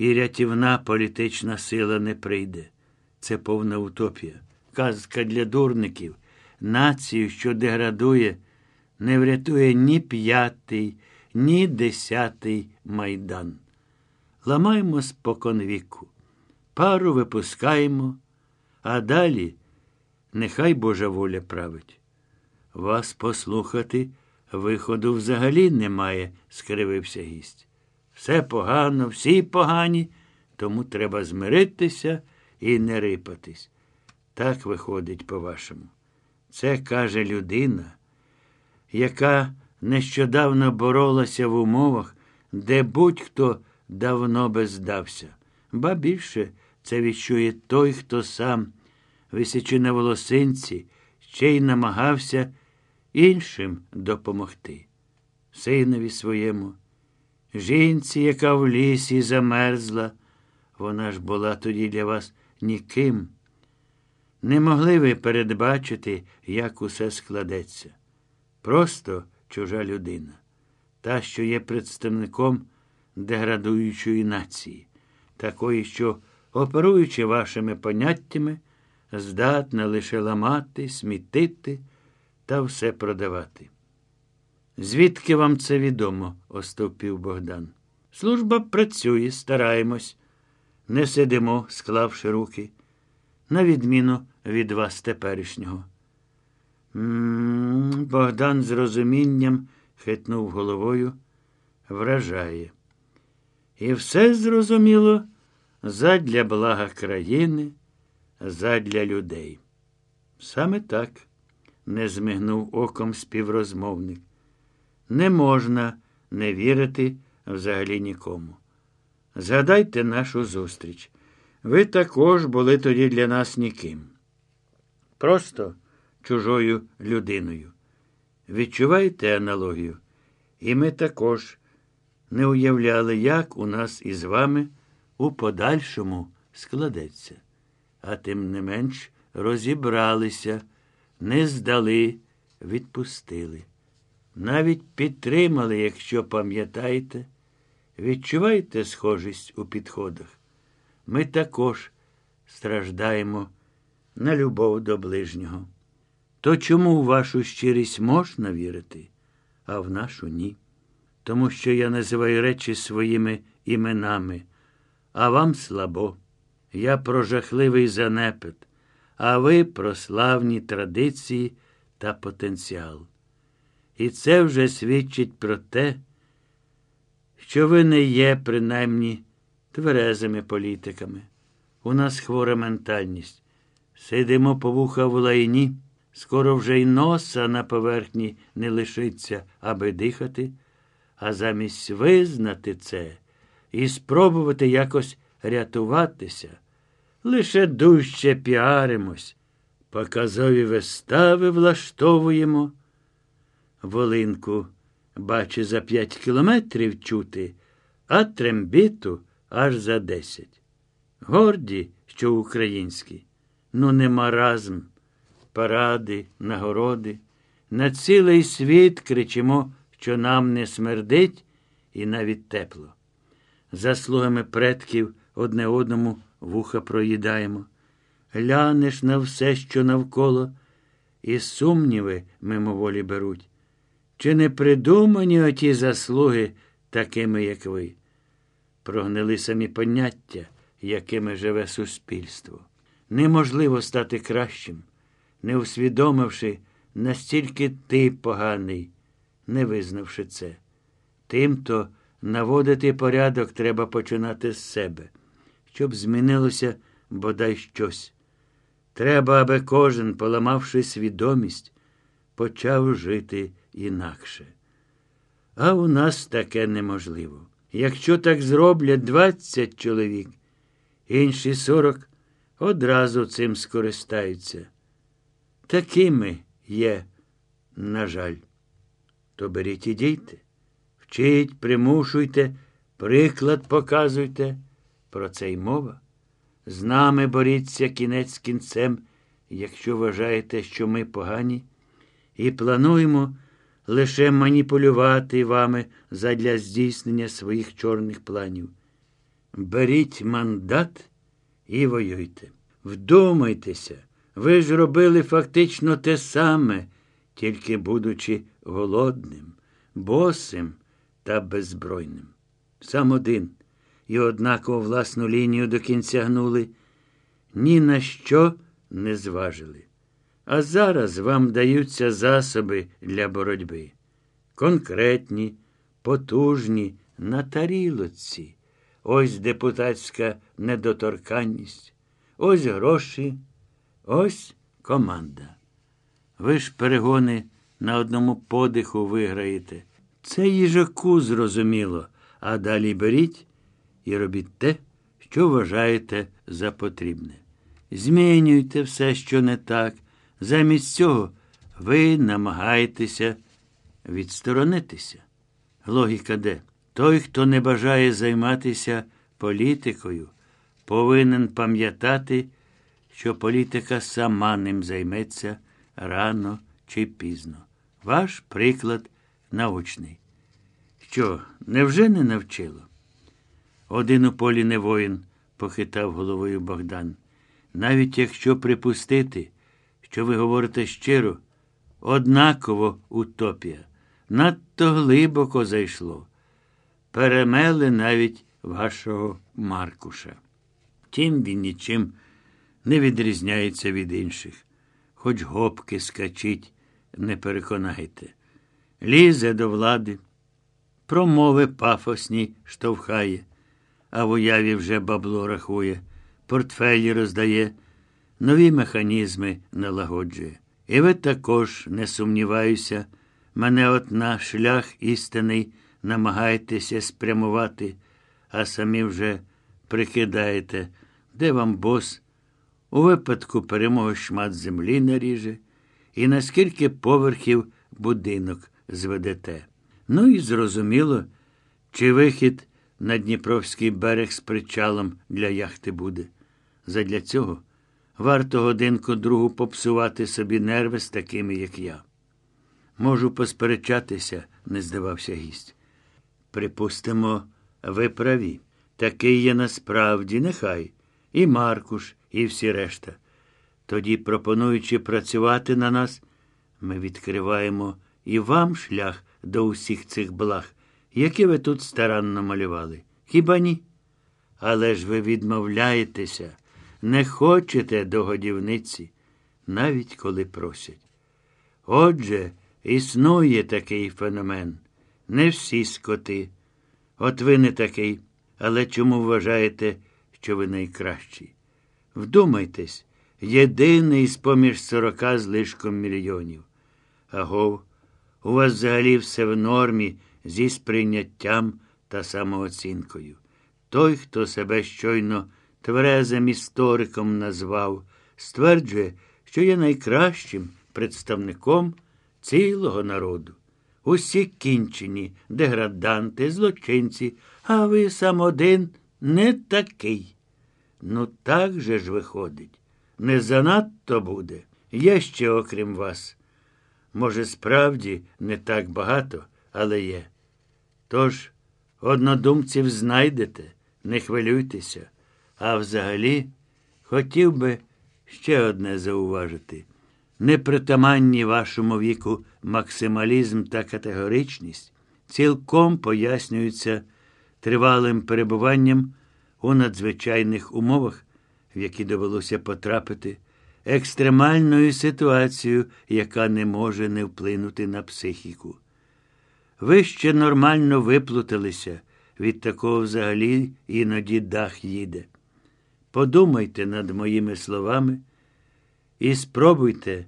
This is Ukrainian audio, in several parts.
і рятівна політична сила не прийде. Це повна утопія. Казка для дурників. Націю, що деградує, не врятує ні п'ятий, ні десятий майдан. Ламаємо споконвіку, пару випускаємо, а далі нехай Божа воля править. Вас послухати виходу взагалі немає, скривився гість. Все погано, всі погані, тому треба змиритися і не рипатись. Так виходить, по-вашому. Це каже людина, яка нещодавно боролася в умовах, де будь-хто давно би здався. Ба більше це відчує той, хто сам, висячи на волосинці, ще й намагався іншим допомогти. Синові своєму, жінці, яка в лісі замерзла, вона ж була тоді для вас ніким. Не могли ви передбачити, як усе складеться. Просто чужа людина, та, що є представником деградуючої нації, такої, що, оперуючи вашими поняттями, здатна лише ламати, смітити та все продавати. Звідки вам це відомо? остовпів Богдан. Служба працює, стараємось, не сидимо, склавши руки, на відміну від вас теперішнього. М -м -м, Богдан з розумінням хитнув головою, вражає. І все зрозуміло задля блага країни, задля людей. Саме так, не змигнув оком співрозмовник. Не можна не вірити взагалі нікому. Згадайте нашу зустріч. Ви також були тоді для нас ніким. Просто чужою людиною. Відчуваєте аналогію? І ми також не уявляли, як у нас із вами у подальшому складеться. А тим не менш розібралися, не здали, відпустили. Навіть підтримали, якщо пам'ятаєте, відчуваєте схожість у підходах. Ми також страждаємо на любов до ближнього. То чому в вашу щирість можна вірити, а в нашу ні? Тому що я називаю речі своїми іменами, а вам слабо. Я про жахливий занепад, а ви про славні традиції та потенціал. І це вже свідчить про те, що ви не є, принаймні, тверезими політиками. У нас хвора ментальність. Сидимо по вуха в лайні, скоро вже й носа на поверхні не лишиться, аби дихати, а замість визнати це і спробувати якось рятуватися, лише дужче піаримось, показові вистави влаштовуємо. Волинку, бачи, за п'ять кілометрів чути, а трембіту аж за десять. Горді, що українські, ну не маразм, паради, нагороди. На цілий світ кричимо, що нам не смердить і навіть тепло. Заслугами предків одне одному вуха проїдаємо. Глянеш на все, що навколо, і сумніви мимоволі беруть. Чи не придумані оті заслуги такими, як ви? Прогнили самі поняття, якими живе суспільство. Неможливо стати кращим, не усвідомивши, настільки ти поганий, не визнавши це. Тимто наводити порядок треба починати з себе, щоб змінилося бодай щось. Треба, аби кожен, поламавши свідомість, почав жити інакше. А у нас таке неможливо. Якщо так зроблять двадцять чоловік, інші сорок одразу цим скористаються. Такими є, на жаль. То беріть і дійте, вчіть, примушуйте, приклад показуйте. Про це й мова. З нами боріться кінець кінцем, якщо вважаєте, що ми погані, і плануємо лише маніпулювати вами задля здійснення своїх чорних планів. беріть мандат і воюйте. Вдумайтеся, ви ж робили фактично те саме, тільки будучи голодним, босим та беззбройним. Сам один і однаково власну лінію до кінця гнули, ні на що не зважили. А зараз вам даються засоби для боротьби. Конкретні, потужні, на тарілоці. Ось депутатська недоторканність, ось гроші, ось команда. Ви ж перегони на одному подиху виграєте. Це їжаку зрозуміло, а далі беріть і робіть те, що вважаєте за потрібне. Змінюйте все, що не так. Замість цього ви намагаєтеся відсторонитися. Логіка де? Той, хто не бажає займатися політикою, повинен пам'ятати, що політика сама ним займеться рано чи пізно. Ваш приклад научний. Що, невже не навчило? Один у полі не воїн, похитав головою Богдан. Навіть якщо припустити, що ви говорите щиро, однаково утопія. Надто глибоко зайшло. Перемели навіть вашого Маркуша. Тім він нічим не відрізняється від інших. Хоч гопки скачіть, не переконайте. Лізе до влади, промови пафосні штовхає, а в уяві вже бабло рахує, портфелі роздає, нові механізми налагоджує. І ви також, не сумніваюся, мене от на шлях істинний намагаєтеся спрямувати, а самі вже прикидаєте, де вам бос у випадку перемоги шмат землі наріже, і наскільки поверхів будинок зведете. Ну і зрозуміло, чи вихід на Дніпровський берег з причалом для яхти буде. Задля цього варто годинку другу попсувати собі нерви з такими, як я. Можу посперечатися, не здавався гість. Припустимо, ви праві. Такий є насправді, нехай, і Маркуш, і всі решта. Тоді, пропонуючи працювати на нас, ми відкриваємо і вам шлях до усіх цих благ, які ви тут старанно малювали. Хіба ні? Але ж ви відмовляєтеся, не хочете до годівниці, навіть коли просять. Отже, існує такий феномен. Не всі скоти. От ви не такий, але чому вважаєте, що ви найкращий? Вдумайтесь, єдиний з поміж сорока з лишком мільйонів. Агов, у вас взагалі все в нормі зі сприйняттям та самооцінкою. Той, хто себе щойно тверезим істориком назвав, стверджує, що є найкращим представником цілого народу. Усі кінчені, деграданти, злочинці, а ви сам один не такий. Ну, так же ж виходить. Не занадто буде. Є ще, окрім вас. Може, справді не так багато, але є. Тож, однодумців знайдете, не хвилюйтеся. А взагалі, хотів би ще одне зауважити. Непритаманні вашому віку максималізм та категоричність цілком пояснюються тривалим перебуванням у надзвичайних умовах, в які довелося потрапити, екстремальною ситуацією, яка не може не вплинути на психіку. Ви ще нормально виплуталися, від такого взагалі іноді дах їде. Подумайте над моїми словами і спробуйте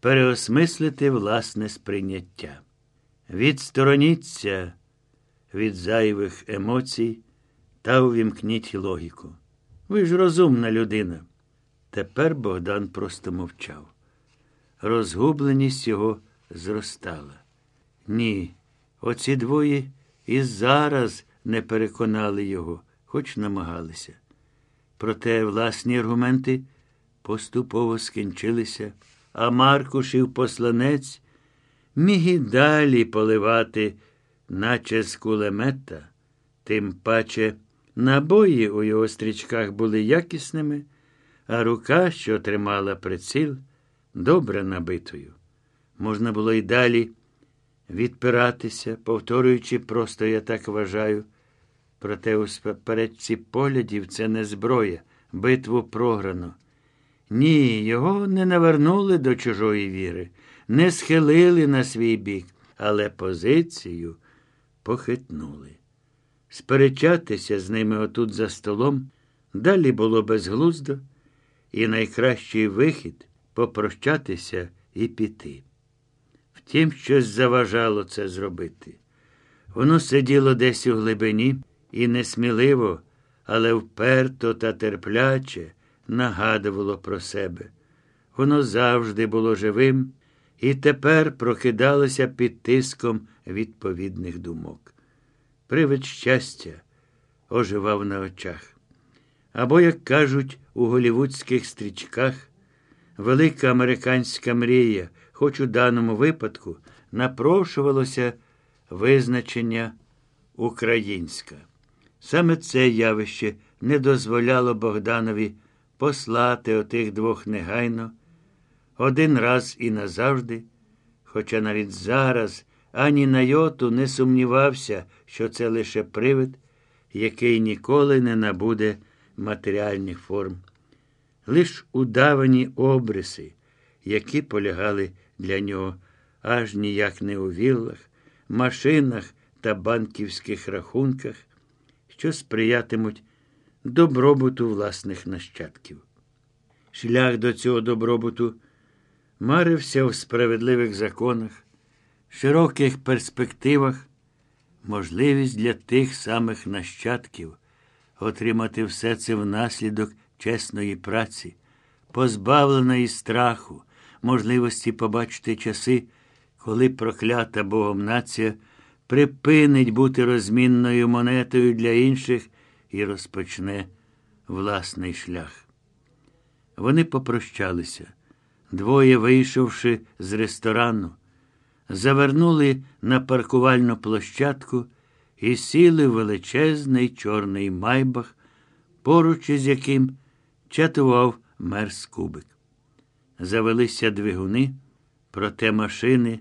переосмислити власне сприйняття. Відстороніться від зайвих емоцій та увімкніть логіку. Ви ж розумна людина. Тепер Богдан просто мовчав. Розгубленість його зростала. Ні, оці двоє і зараз не переконали його, хоч намагалися. Проте власні аргументи поступово скінчилися, а Маркушів посланець міг і далі поливати, наче з кулемета, тим паче Набої у його стрічках були якісними, а рука, що тримала приціл, добре набитою. Можна було й далі відпиратися, повторюючи просто я так вважаю. Проте у спередці поглядів це не зброя, битву програно. Ні, його не навернули до чужої віри, не схилили на свій бік, але позицію похитнули. Сперечатися з ними отут за столом далі було безглуздо, і найкращий вихід попрощатися і піти. Втім, щось заважало це зробити. Воно сиділо десь у глибині і несміливо, але вперто та терпляче нагадувало про себе. Воно завжди було живим і тепер прокидалося під тиском відповідних думок. Привид щастя оживав на очах. Або, як кажуть у голівудських стрічках, велика американська мрія, хоч у даному випадку, напрошувалося визначення українська. Саме це явище не дозволяло Богданові послати отих двох негайно, один раз і назавжди, хоча навіть зараз ані на йоту не сумнівався, що це лише привид, який ніколи не набуде матеріальних форм. Лиш удавані обриси, які полягали для нього аж ніяк не у віллах, машинах та банківських рахунках, що сприятимуть добробуту власних нащадків. Шлях до цього добробуту марився в справедливих законах, широких перспективах, можливість для тих самих нащадків отримати все це внаслідок чесної праці, позбавленої страху, можливості побачити часи, коли проклята Богом нація припинить бути розмінною монетою для інших і розпочне власний шлях. Вони попрощалися. Двоє, вийшовши з ресторану, завернули на паркувальну площадку і сіли в величезний чорний майбах, поруч із яким чатував мерз кубик. Завелися двигуни, проте машини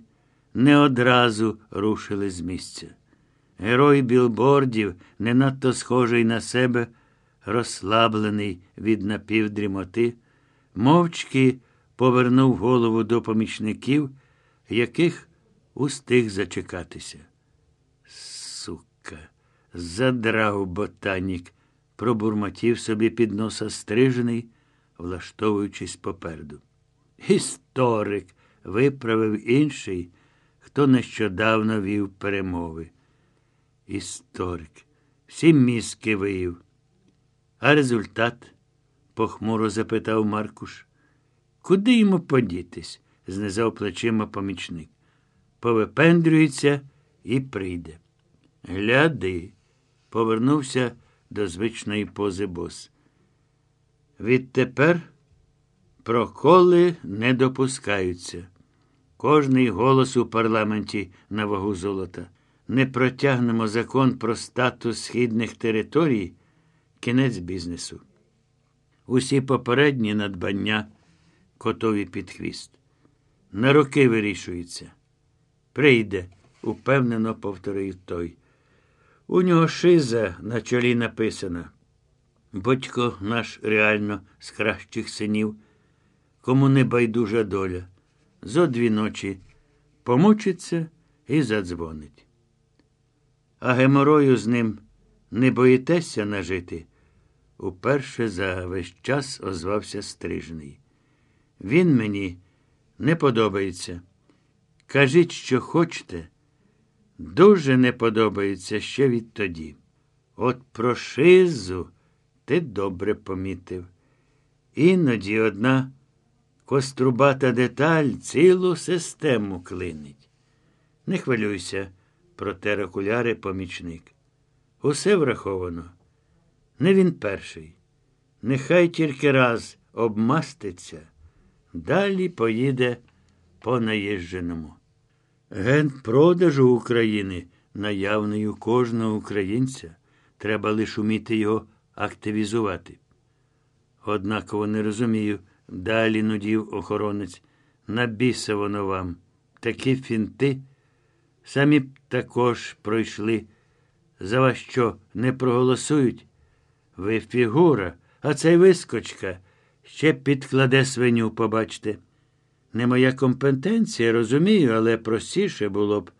не одразу рушили з місця. Герой білбордів, не надто схожий на себе, розслаблений від напівдрімоти, мовчки повернув голову до помічників, яких устиг зачекатися. Сука, задрав ботанік, пробурмотів собі під носа стрижений, влаштовуючись попереду. Історик, виправив інший, хто нещодавно вів перемови. Історик, всі мізки виїв. А результат? похмуро запитав Маркуш. Куди йому подітись? знизав плечима помічник. Повипендрюється і прийде. Гляди, повернувся до звичної пози бос. Відтепер проколи не допускаються. Кожний голос у парламенті на вагу золота. Не протягнемо закон про статус східних територій, кінець бізнесу. Усі попередні надбання котові під хвіст. На роки вирішується. Прийде, упевнено повторив той. У нього шиза на чолі написана. Батько наш реально з кращих синів, кому не байдужа доля. Зо дві ночі помучиться і задзвонить. А геморою з ним не боїтеся нажити? Уперше за весь час озвався стрижний. Він мені не подобається. Кажіть, що хочете. Дуже не подобається ще відтоді. От про шизу ти добре помітив. Іноді одна кострубата деталь цілу систему клинить. Не хвилюйся, протер окуляри помічник. Усе враховано. Не він перший. Нехай тільки раз обмаститься. Далі поїде по наїждженому. Ген продажу України наявний у кожного українця. Треба лише уміти його активізувати. Однаково не розумію, далі нудів охоронець. На біса воно вам. Такі фінти самі б також пройшли. За вас що, не проголосують? Ви фігура, а цей вискочка ще підкладе свиню, побачте. Не моя компетенція, розумію, але простіше було б.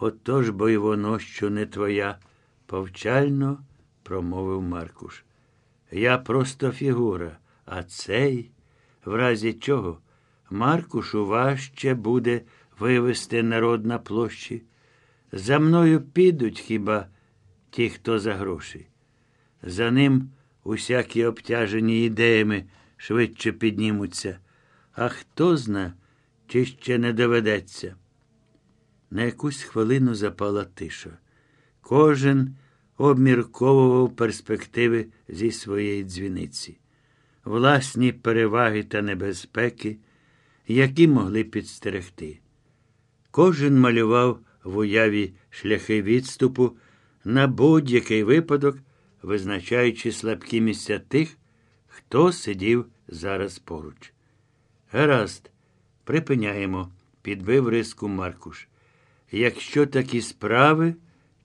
Отож бо й воно, що не твоя, повчально промовив Маркуш. Я просто фігура, а цей, в разі чого, Маркушу важче буде вивести народ на площі. За мною підуть хіба ті, хто за гроші. За ним усякі обтяжені ідеями швидше піднімуться. А хто зна, чи ще не доведеться. На якусь хвилину запала тиша. Кожен обмірковував перспективи зі своєї дзвіниці, власні переваги та небезпеки, які могли підстерегти. Кожен малював в уяві шляхи відступу на будь-який випадок, визначаючи слабкі місця тих, хто сидів зараз поруч. Гаразд, припиняємо, підбив риску Маркуш. Якщо такі справи,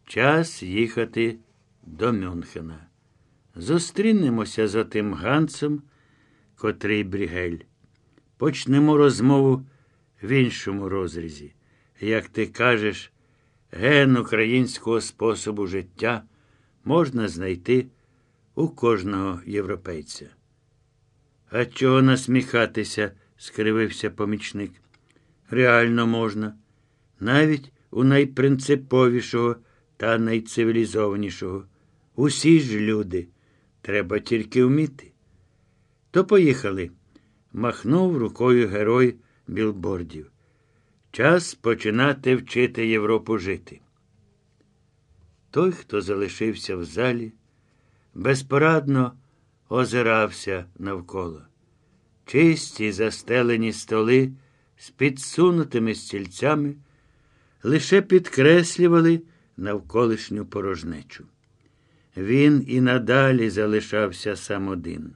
час їхати до Мюнхена. Зустрінемося за тим Гансом, котрий Брігель. Почнемо розмову в іншому розрізі. Як ти кажеш, ген українського способу життя можна знайти у кожного європейця. А чого насміхатися? скривився помічник. Реально можна, навіть у найпринциповішого та найцивілізованішого. Усі ж люди, треба тільки вміти. То поїхали, махнув рукою герой білбордів. Час починати вчити Європу жити. Той, хто залишився в залі, безпорадно озирався навколо. Чисті застелені столи з підсунутими стільцями лише підкреслювали навколишню порожнечу. Він і надалі залишався сам один.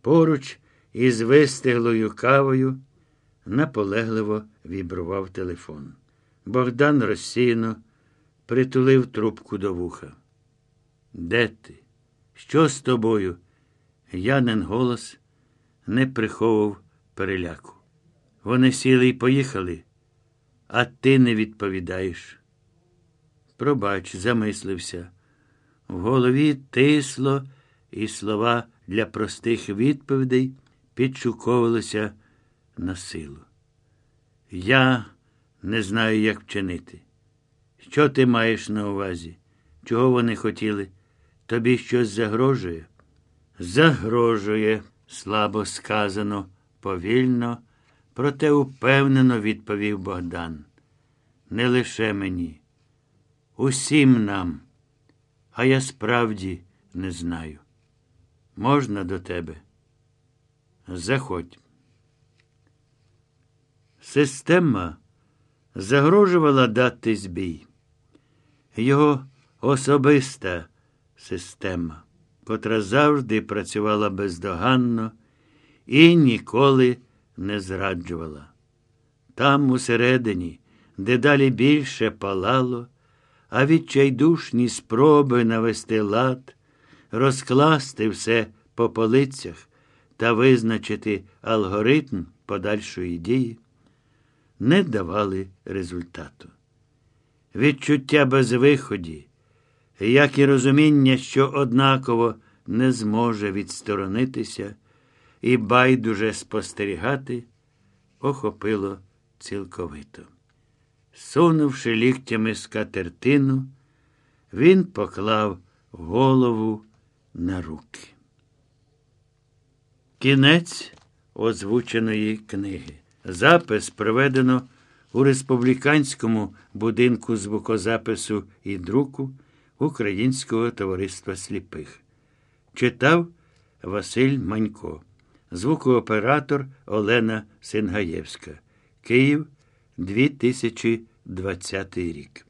Поруч із вистиглою кавою наполегливо вібрував телефон. Богдан розсіяно притулив трубку до вуха. Де ти? Що з тобою? Янин голос не приховував переляку. Вони сіли і поїхали, а ти не відповідаєш. Пробач, замислився. В голові тисло, і слова для простих відповідей підшуковувалися на силу. Я не знаю, як вчинити. Що ти маєш на увазі? Чого вони хотіли? Тобі щось загрожує? Загрожує, слабо сказано, повільно, проте упевнено відповів Богдан. Не лише мені, усім нам, а я справді не знаю. Можна до тебе? Заходь. Система загрожувала дати збій. Його особиста система, котра завжди працювала бездоганно і ніколи не зраджувала. Там, усередині, дедалі більше палало, а відчайдушні спроби навести лад, розкласти все по полицях та визначити алгоритм подальшої дії не давали результату. Відчуття безвиході, як і розуміння, що однаково не зможе відсторонитися і байдуже спостерігати, охопило цілковито. Сунувши ліктями скатертину, він поклав голову на руки. Кінець озвученої книги. Запис проведено у республіканському будинку звукозапису і друку Українського товариства сліпих. Читав Василь Манько, звукооператор Олена Сингаєвська. Київ 2020 рік.